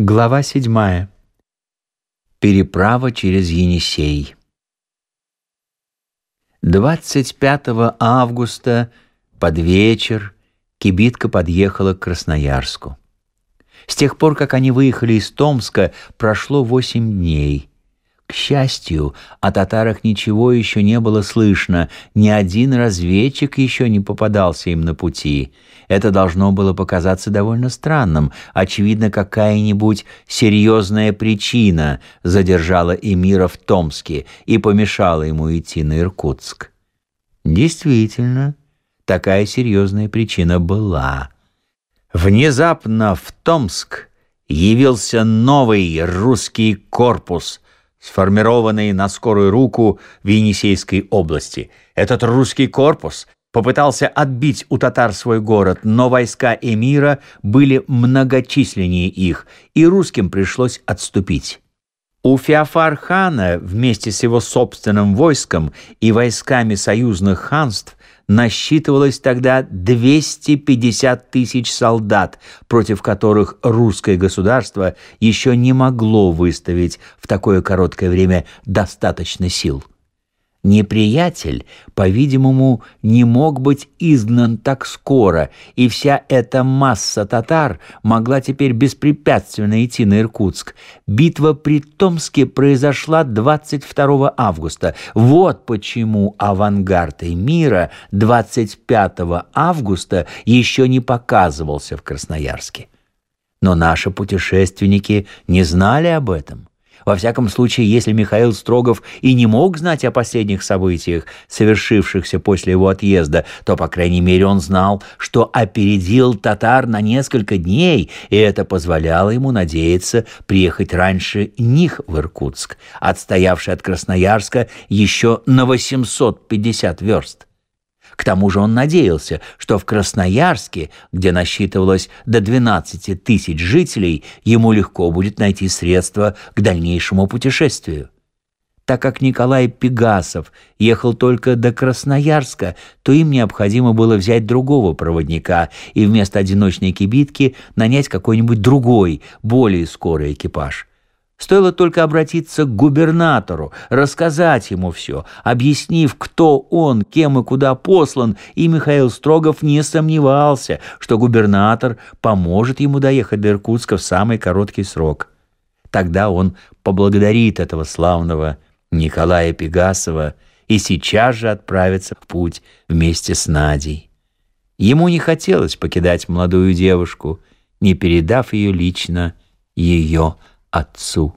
Глава седьмая. Переправа через Енисей. 25 августа под вечер кибитка подъехала к Красноярску. С тех пор, как они выехали из Томска, прошло восемь дней. К счастью, о татарах ничего еще не было слышно, ни один разведчик еще не попадался им на пути. Это должно было показаться довольно странным. Очевидно, какая-нибудь серьезная причина задержала эмира в Томске и помешала ему идти на Иркутск. Действительно, такая серьезная причина была. Внезапно в Томск явился новый русский корпус — сформированный на скорую руку в Енисейской области. Этот русский корпус попытался отбить у татар свой город, но войска эмира были многочисленнее их, и русским пришлось отступить. У Феофар-хана вместе с его собственным войском и войсками союзных ханств насчитывалось тогда 250 тысяч солдат, против которых русское государство еще не могло выставить в такое короткое время достаточно сил. Неприятель, по-видимому, не мог быть изгнан так скоро, и вся эта масса татар могла теперь беспрепятственно идти на Иркутск. Битва при Томске произошла 22 августа. Вот почему авангард мира 25 августа еще не показывался в Красноярске. Но наши путешественники не знали об этом. Во всяком случае, если Михаил Строгов и не мог знать о последних событиях, совершившихся после его отъезда, то, по крайней мере, он знал, что опередил татар на несколько дней, и это позволяло ему надеяться приехать раньше них в Иркутск, отстоявший от Красноярска еще на 850 верст. К тому же он надеялся, что в Красноярске, где насчитывалось до 12 тысяч жителей, ему легко будет найти средства к дальнейшему путешествию. Так как Николай Пегасов ехал только до Красноярска, то им необходимо было взять другого проводника и вместо одиночной кибитки нанять какой-нибудь другой, более скорый экипаж. Стоило только обратиться к губернатору, рассказать ему все, объяснив, кто он, кем и куда послан, и Михаил Строгов не сомневался, что губернатор поможет ему доехать до Иркутска в самый короткий срок. Тогда он поблагодарит этого славного Николая Пегасова и сейчас же отправится в путь вместе с Надей. Ему не хотелось покидать молодую девушку, не передав ее лично ее отцу.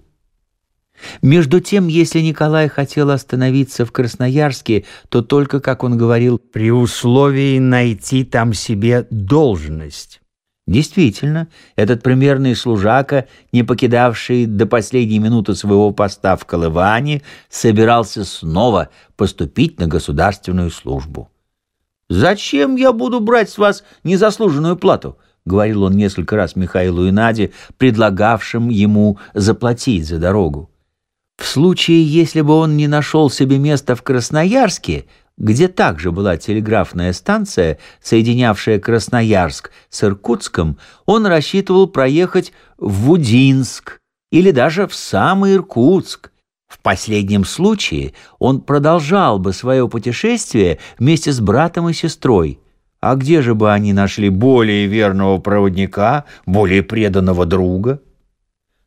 Между тем, если Николай хотел остановиться в Красноярске, то только, как он говорил, при условии найти там себе должность. Действительно, этот примерный служака, не покидавший до последней минуты своего поста в Колыване, собирался снова поступить на государственную службу. «Зачем я буду брать с вас незаслуженную плату?» — говорил он несколько раз Михаилу и Наде, предлагавшим ему заплатить за дорогу. В случае, если бы он не нашел себе места в Красноярске, где также была телеграфная станция, соединявшая Красноярск с Иркутском, он рассчитывал проехать в Вудинск или даже в самый Иркутск. В последнем случае он продолжал бы свое путешествие вместе с братом и сестрой – а где же бы они нашли более верного проводника, более преданного друга?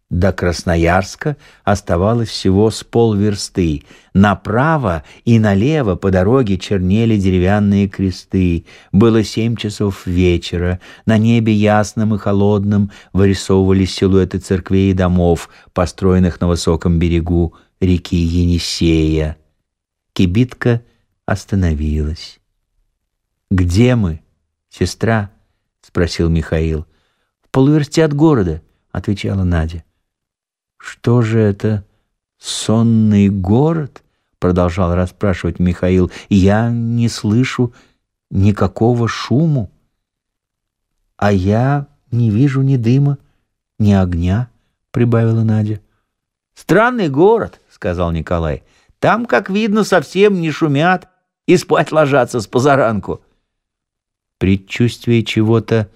До Красноярска оставалось всего с полверсты. Направо и налево по дороге чернели деревянные кресты. Было семь часов вечера. На небе ясным и холодным вырисовывались силуэты церквей и домов, построенных на высоком берегу реки Енисея. Кибитка остановилась. «Где мы, сестра?» — спросил Михаил. «В полуверсте от города», — отвечала Надя. «Что же это, сонный город?» — продолжал расспрашивать Михаил. «Я не слышу никакого шуму, а я не вижу ни дыма, ни огня», — прибавила Надя. «Странный город», — сказал Николай. «Там, как видно, совсем не шумят и спать ложатся с позаранку» предчувствие чего-то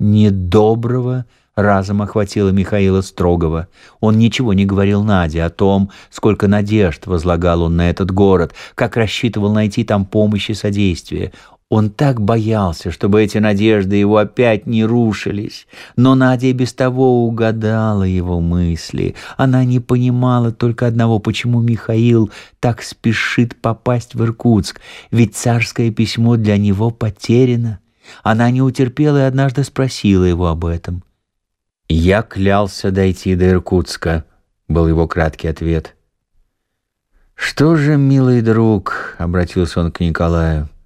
недоброго разом охватило Михаила Строгова. Он ничего не говорил Наде о том, сколько надежд возлагал он на этот город, как рассчитывал найти там помощь и содействие. Он так боялся, чтобы эти надежды его опять не рушились. Но Надя без того угадала его мысли. Она не понимала только одного, почему Михаил так спешит попасть в Иркутск, ведь царское письмо для него потеряно. Она не утерпела и однажды спросила его об этом. «Я клялся дойти до Иркутска», — был его краткий ответ. «Что же, милый друг», — обратился он к Николаю, —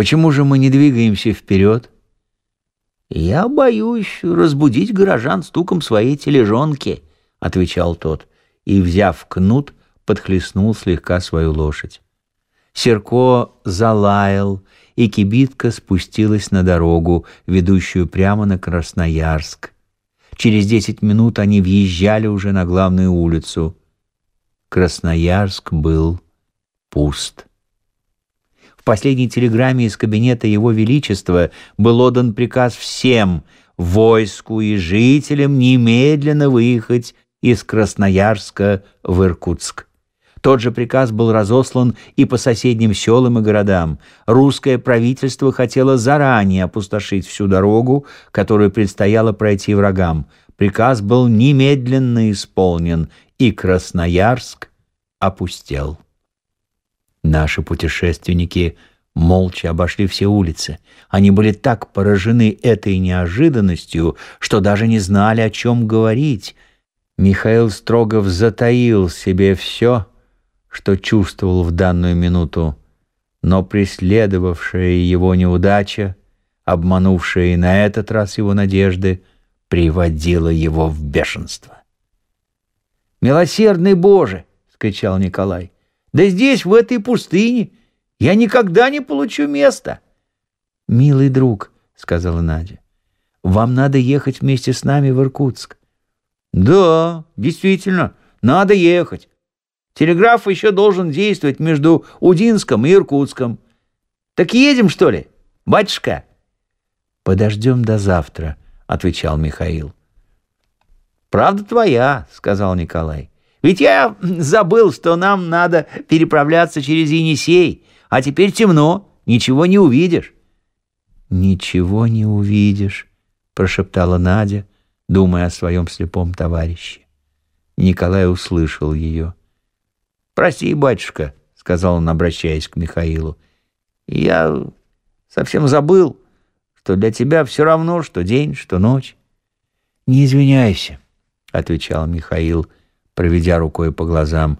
Почему же мы не двигаемся вперед? Я боюсь разбудить горожан стуком своей тележонки, отвечал тот, и, взяв кнут, подхлестнул слегка свою лошадь. Серко залаял, и кибитка спустилась на дорогу, ведущую прямо на Красноярск. Через десять минут они въезжали уже на главную улицу. Красноярск был пуст. В последней телеграмме из кабинета Его Величества был отдан приказ всем войску и жителям немедленно выехать из Красноярска в Иркутск. Тот же приказ был разослан и по соседним селам и городам. Русское правительство хотело заранее опустошить всю дорогу, которую предстояло пройти врагам. Приказ был немедленно исполнен, и Красноярск опустел. Наши путешественники молча обошли все улицы. Они были так поражены этой неожиданностью, что даже не знали, о чем говорить. Михаил Строгов затаил себе все, что чувствовал в данную минуту, но преследовавшая его неудача, обманувшая и на этот раз его надежды, приводила его в бешенство. «Милосердный Боже!» — скричал Николай — да здесь, в этой пустыне, я никогда не получу места. «Милый друг», — сказала Надя, — «вам надо ехать вместе с нами в Иркутск». «Да, действительно, надо ехать. Телеграф еще должен действовать между Удинском и Иркутском. Так едем, что ли, батюшка?» «Подождем до завтра», — отвечал Михаил. «Правда твоя», — сказал Николай. Ведь я забыл, что нам надо переправляться через Енисей, а теперь темно, ничего не увидишь». «Ничего не увидишь», — прошептала Надя, думая о своем слепом товарище. Николай услышал ее. «Прости, батюшка», — сказал он, обращаясь к Михаилу. «Я совсем забыл, что для тебя все равно, что день, что ночь». «Не извиняйся», — отвечал Михаил, — проведя рукой по глазам.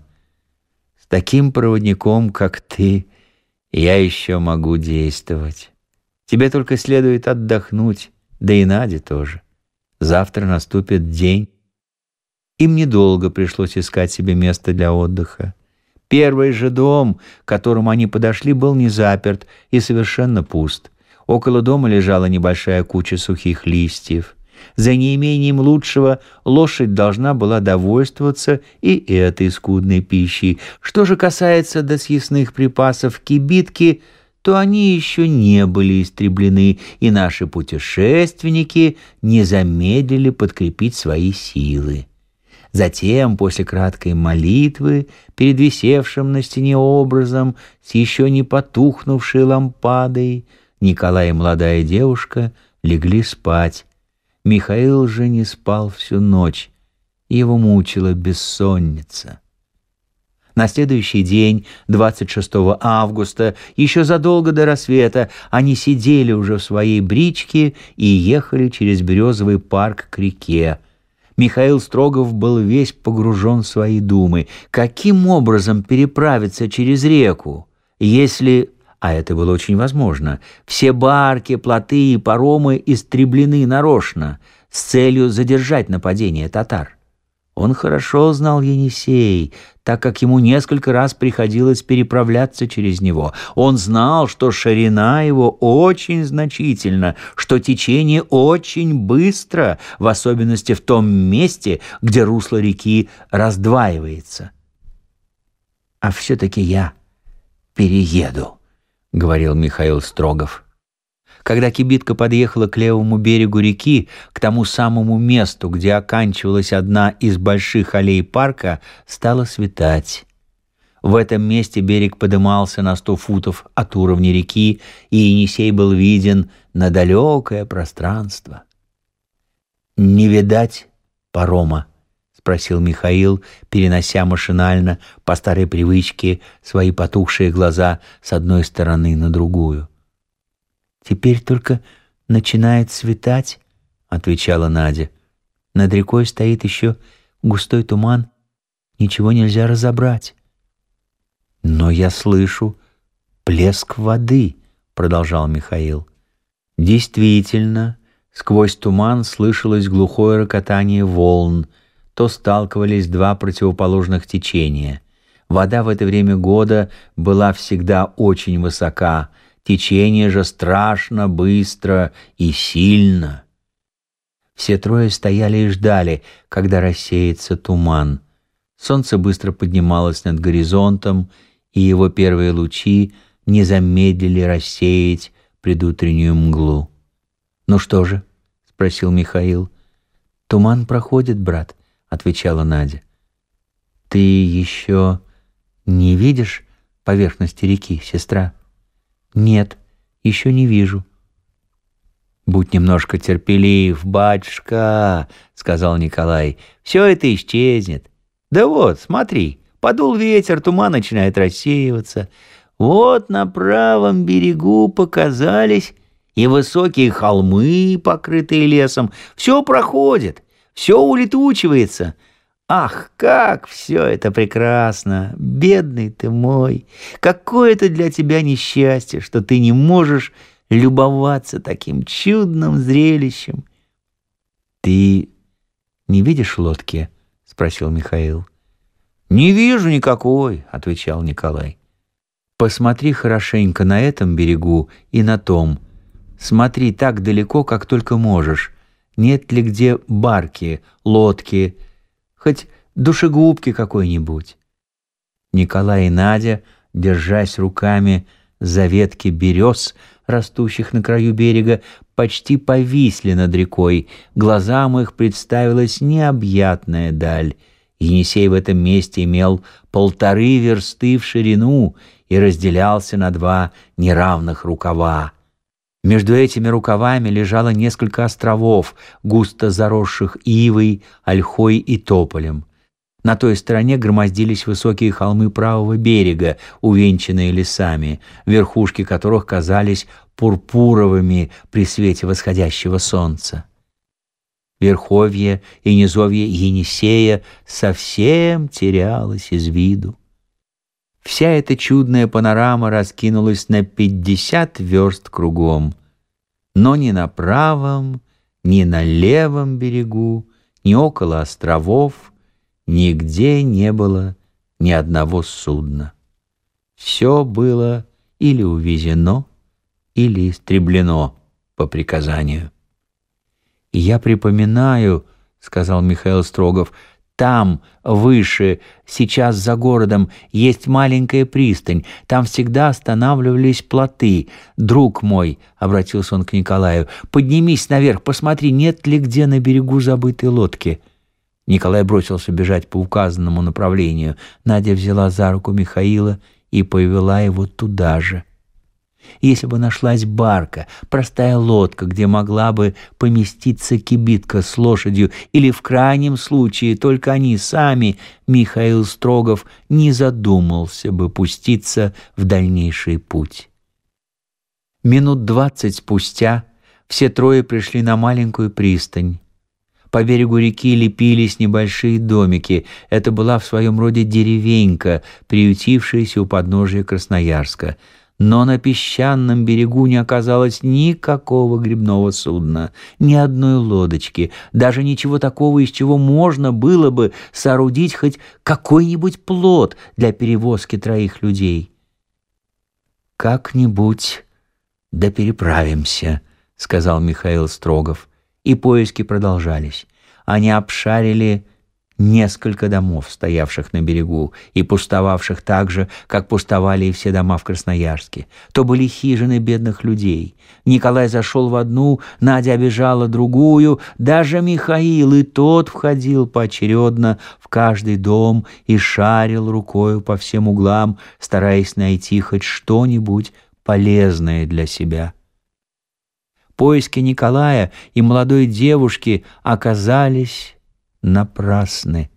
«С таким проводником, как ты, я еще могу действовать. Тебе только следует отдохнуть, да и Наде тоже. Завтра наступит день». Им недолго пришлось искать себе место для отдыха. Первый же дом, к которому они подошли, был не заперт и совершенно пуст. Около дома лежала небольшая куча сухих листьев. За неимением лучшего лошадь должна была довольствоваться и этой скудной пищей. Что же касается до съестных припасов кибитки, то они еще не были истреблены, и наши путешественники не замедлили подкрепить свои силы. Затем, после краткой молитвы, перед висевшим на стене образом с еще не потухнувшей лампадой, Николай и молодая девушка легли спать, Михаил же не спал всю ночь, его мучила бессонница. На следующий день, 26 августа, еще задолго до рассвета, они сидели уже в своей бричке и ехали через березовый парк к реке. Михаил Строгов был весь погружен в свои думы. Каким образом переправиться через реку, если а это было очень возможно, все барки, плоты и паромы истреблены нарочно с целью задержать нападение татар. Он хорошо знал Енисей, так как ему несколько раз приходилось переправляться через него. Он знал, что ширина его очень значительна, что течение очень быстро, в особенности в том месте, где русло реки раздваивается. А все-таки я перееду. — говорил Михаил Строгов. Когда кибитка подъехала к левому берегу реки, к тому самому месту, где оканчивалась одна из больших аллей парка, стало светать. В этом месте берег подымался на сто футов от уровня реки, и Енисей был виден на далекое пространство. «Не видать парома?» — спросил Михаил, перенося машинально по старой привычке свои потухшие глаза с одной стороны на другую. «Теперь только начинает светать», — отвечала Надя. «Над рекой стоит еще густой туман, ничего нельзя разобрать». «Но я слышу плеск воды», — продолжал Михаил. Действительно, сквозь туман слышалось глухое рокотание волн, то сталкивались два противоположных течения. Вода в это время года была всегда очень высока, течение же страшно, быстро и сильно. Все трое стояли и ждали, когда рассеется туман. Солнце быстро поднималось над горизонтом, и его первые лучи не замедлили рассеять предутреннюю мглу. «Ну что же?» — спросил Михаил. «Туман проходит, брат», — отвечала Надя. «Ты еще не видишь поверхности реки, сестра?» «Нет, еще не вижу». «Будь немножко терпелив, батюшка», — сказал Николай. «Все это исчезнет. Да вот, смотри, подул ветер, туман начинает рассеиваться. Вот на правом берегу показались и высокие холмы, покрытые лесом. Все проходит, все улетучивается». Ах, как все это прекрасно! Бедный ты мой! Какое это для тебя несчастье, что ты не можешь любоваться таким чудным зрелищем. «Ты не видишь лодки?» — спросил Михаил. «Не вижу никакой», — отвечал Николай. «Посмотри хорошенько на этом берегу и на том. Смотри так далеко, как только можешь. Нет ли где барки, лодки, хоть душегубки какой-нибудь. Николай и Надя, держась руками за ветки берез, растущих на краю берега, почти повисли над рекой. Глазам их представилась необъятная даль. Енисей в этом месте имел полторы версты в ширину и разделялся на два неравных рукава. Между этими рукавами лежало несколько островов, густо заросших ивой, ольхой и тополем. На той стороне громоздились высокие холмы правого берега, увенчанные лесами, верхушки которых казались пурпуровыми при свете восходящего солнца. Верховье и низовье Енисея совсем терялось из виду. Вся эта чудная панорама раскинулась на пятьдесят верст кругом. Но ни на правом, ни на левом берегу, ни около островов, нигде не было ни одного судна. Все было или увезено, или истреблено по приказанию. «И я припоминаю, — сказал Михаил Строгов, — там, выше, сейчас за городом, есть маленькая пристань. Там всегда останавливались плоты. Друг мой, — обратился он к Николаю, — поднимись наверх, посмотри, нет ли где на берегу забытой лодки. Николай бросился бежать по указанному направлению. Надя взяла за руку Михаила и повела его туда же. Если бы нашлась барка, простая лодка, где могла бы поместиться кибитка с лошадью, или в крайнем случае только они сами, Михаил Строгов не задумался бы пуститься в дальнейший путь. Минут двадцать спустя все трое пришли на маленькую пристань. По берегу реки лепились небольшие домики. Это была в своем роде деревенька, приютившаяся у подножия Красноярска — но на песчаном берегу не оказалось никакого грибного судна, ни одной лодочки, даже ничего такого, из чего можно было бы соорудить хоть какой-нибудь плод для перевозки троих людей. «Как-нибудь да переправимся», — сказал Михаил Строгов, и поиски продолжались. Они обшарили несколько домов, стоявших на берегу и пустовавших так же, как пустовали и все дома в Красноярске. То были хижины бедных людей. Николай зашел в одну, Надя обижала другую, даже Михаил, и тот входил поочередно в каждый дом и шарил рукою по всем углам, стараясь найти хоть что-нибудь полезное для себя. Поиски Николая и молодой девушки оказались напрасны.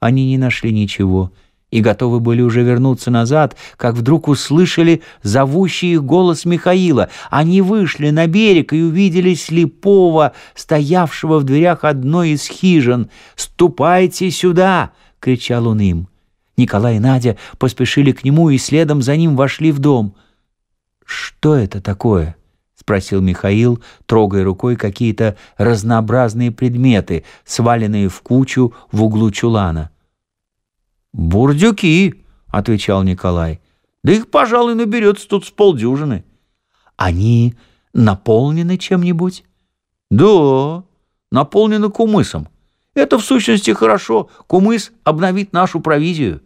Они не нашли ничего и готовы были уже вернуться назад, как вдруг услышали зовущий голос Михаила. Они вышли на берег и увидели слепого, стоявшего в дверях одной из хижин. «Ступайте сюда!» — кричал он им. Николай и Надя поспешили к нему и следом за ним вошли в дом. «Что это такое?» Спросил Михаил, трогая рукой какие-то разнообразные предметы, сваленные в кучу в углу чулана. «Бурдюки», — отвечал Николай. «Да их, пожалуй, наберется тут с полдюжины». «Они наполнены чем-нибудь?» «Да, наполнены кумысом. Это, в сущности, хорошо. Кумыс обновит нашу провизию».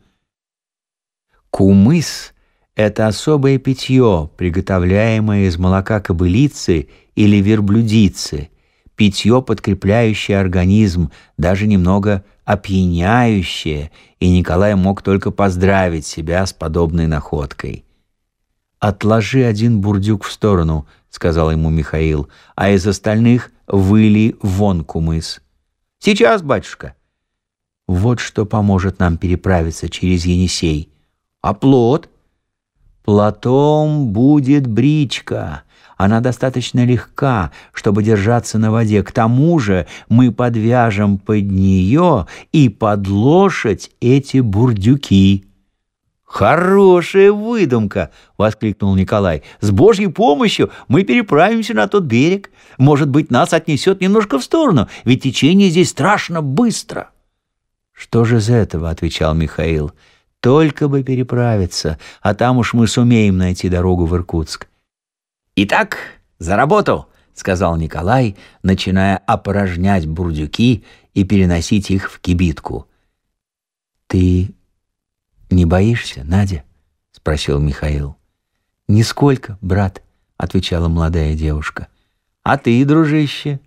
Кумыс это особое питье, приготовляемое из молока кобылицы или верблюдицы, питье, подкрепляющее организм, даже немного опьяняющее, и Николай мог только поздравить себя с подобной находкой. «Отложи один бурдюк в сторону», — сказал ему Михаил, «а из остальных выли вон кумыс». «Сейчас, батюшка». «Вот что поможет нам переправиться через Енисей». «А плод?» Платом будет бричка. Она достаточно легка, чтобы держаться на воде. К тому же мы подвяжем под нее и под лошадь эти бурдюки». «Хорошая выдумка!» — воскликнул Николай. «С Божьей помощью мы переправимся на тот берег. Может быть, нас отнесет немножко в сторону, ведь течение здесь страшно быстро». «Что же из этого?» — отвечал Михаил. Только бы переправиться, а там уж мы сумеем найти дорогу в Иркутск. «Итак, за работу!» — сказал Николай, начиная опорожнять бурдюки и переносить их в кибитку. «Ты не боишься, Надя?» — спросил Михаил. «Нисколько, брат», — отвечала молодая девушка. «А ты, дружище?»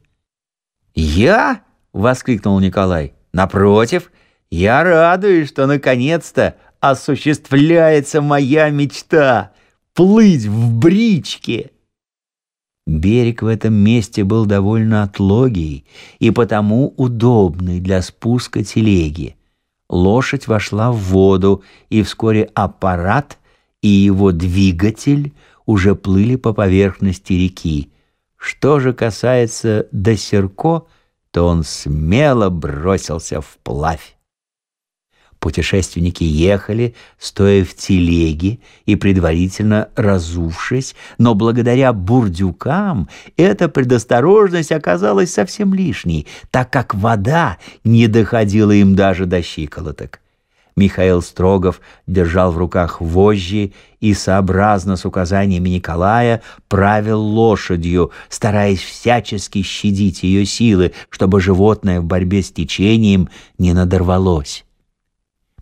«Я?» — воскликнул Николай. «Напротив, я радуюсь, что наконец-то осуществляется моя мечта — плыть в бричке. Берег в этом месте был довольно отлогий и потому удобный для спуска телеги. Лошадь вошла в воду, и вскоре аппарат и его двигатель уже плыли по поверхности реки. Что же касается Досерко, то он смело бросился вплавь. Путешественники ехали, стоя в телеге и предварительно разувшись, но благодаря бурдюкам эта предосторожность оказалась совсем лишней, так как вода не доходила им даже до щиколоток. Михаил Строгов держал в руках вожжи и, сообразно с указаниями Николая, правил лошадью, стараясь всячески щадить ее силы, чтобы животное в борьбе с течением не надорвалось.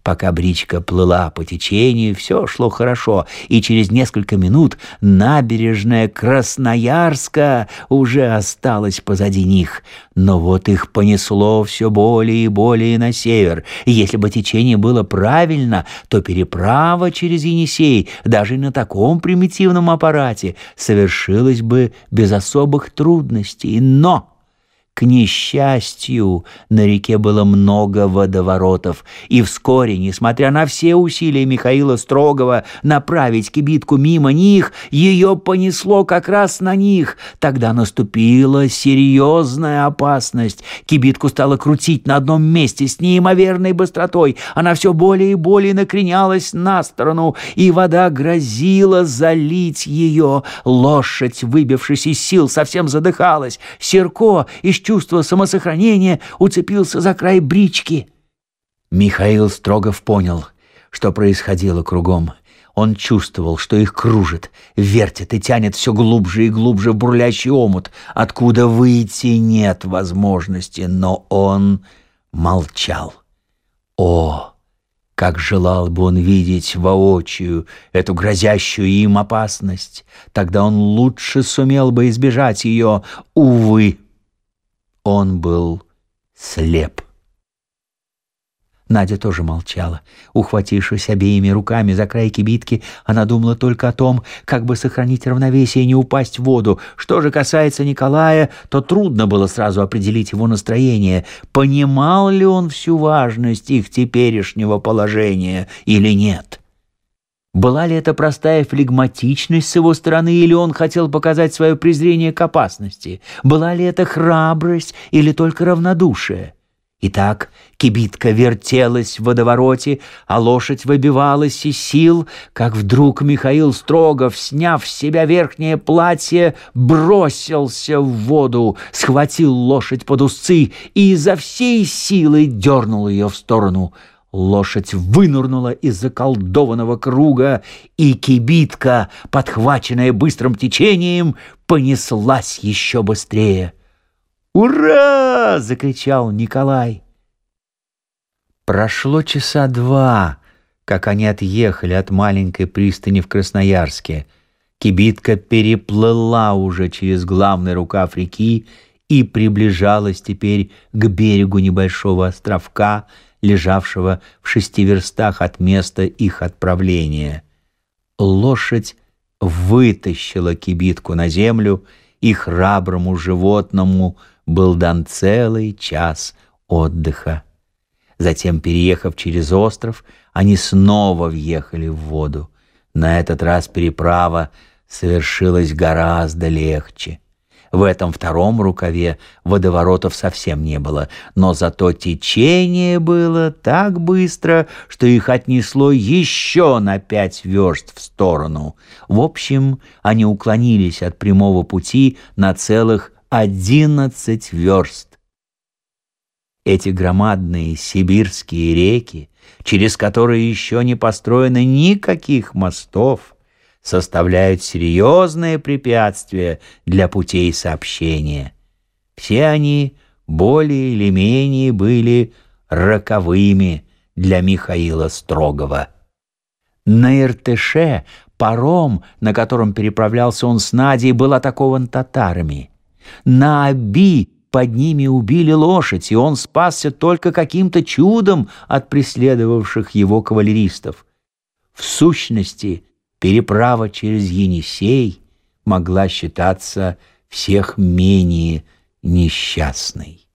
Пока бричка плыла по течению, все шло хорошо, и через несколько минут набережная Красноярска уже осталась позади них. Но вот их понесло все более и более на север, если бы течение было правильно, то переправа через Енисей, даже на таком примитивном аппарате, совершилась бы без особых трудностей. Но... К несчастью, на реке было много водоворотов, и вскоре, несмотря на все усилия Михаила Строгова направить кибитку мимо них, ее понесло как раз на них. Тогда наступила серьезная опасность. Кибитку стало крутить на одном месте с неимоверной быстротой. Она все более и более накренялась на сторону, и вода грозила залить ее. Лошадь, выбившись из сил, совсем задыхалась. Серко из чувства самосохранения уцепился за край брички. Михаил Строгов понял, что происходило кругом. Он чувствовал, что их кружит, вертит и тянет все глубже и глубже в бурлящий омут, откуда выйти нет возможности, но он молчал. О, как желал бы он видеть воочию эту грозящую им опасность, тогда он лучше сумел бы избежать ее. Увы, он был слеп. Надя тоже молчала. Ухватившись обеими руками за край кибитки, она думала только о том, как бы сохранить равновесие и не упасть в воду. Что же касается Николая, то трудно было сразу определить его настроение. Понимал ли он всю важность их теперешнего положения или нет? Была ли это простая флегматичность с его стороны, или он хотел показать свое презрение к опасности? Была ли это храбрость или только равнодушие? Итак, кибитка вертелась в водовороте, а лошадь выбивалась из сил, как вдруг Михаил Строгов, сняв с себя верхнее платье, бросился в воду, схватил лошадь под узцы и изо всей силы дернул ее в сторону. Лошадь вынырнула из заколдованного круга, и кибитка, подхваченная быстрым течением, понеслась еще быстрее. «Ура!» — закричал Николай. Прошло часа два, как они отъехали от маленькой пристани в Красноярске. Кибитка переплыла уже через главный рукав реки и приближалась теперь к берегу небольшого островка, лежавшего в шести верстах от места их отправления. Лошадь вытащила кибитку на землю, и храброму животному — был дан целый час отдыха. Затем, переехав через остров, они снова въехали в воду. На этот раз переправа совершилась гораздо легче. В этом втором рукаве водоворотов совсем не было, но зато течение было так быстро, что их отнесло еще на пять верст в сторону. В общем, они уклонились от прямого пути на целых одиннадцать верст. Эти громадные сибирские реки, через которые еще не построено никаких мостов, составляют серьезное препятствие для путей сообщения. Все они более или менее были роковыми для Михаила Строгова. На Иртыше паром, на котором переправлялся он с Надей, был атакован татарами. На Аби под ними убили лошадь, и он спасся только каким-то чудом от преследовавших его кавалеристов. В сущности, переправа через Енисей могла считаться всех менее несчастной.